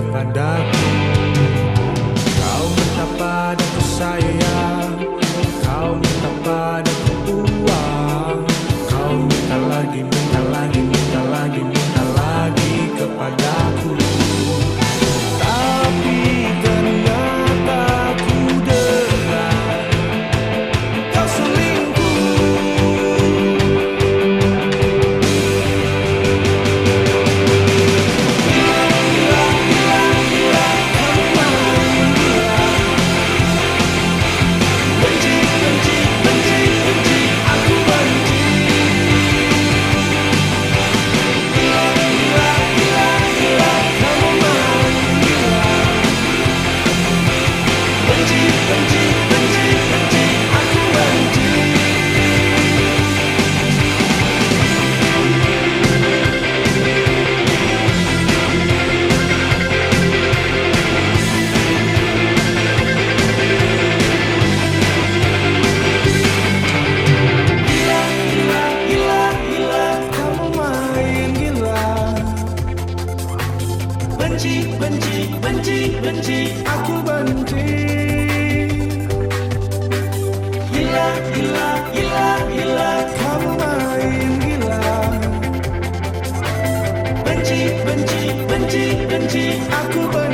kepadaku. Kau minta padaku sayang. benci aku benci. Gila gila gila gila. Kamu main gila. Benci benci benci benci. Aku benci.